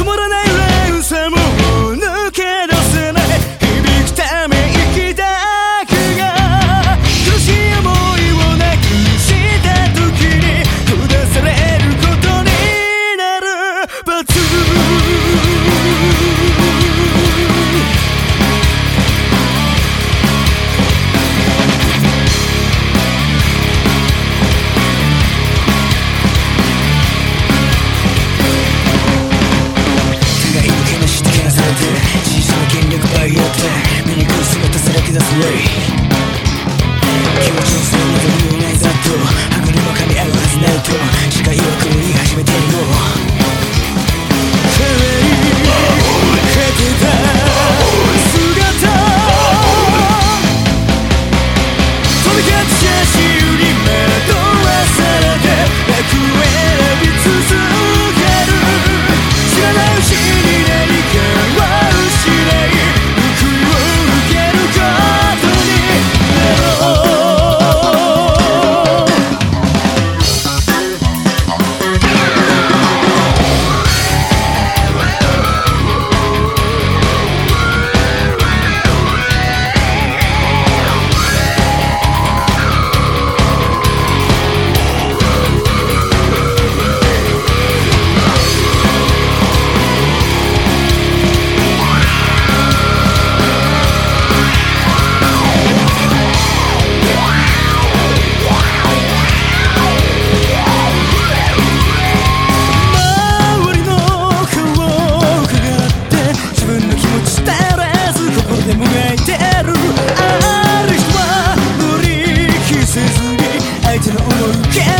止まらないレーンさも気持ちのせいなど理ないざっと歯車噛み合うはずないと視界を狂い始めてるよ can't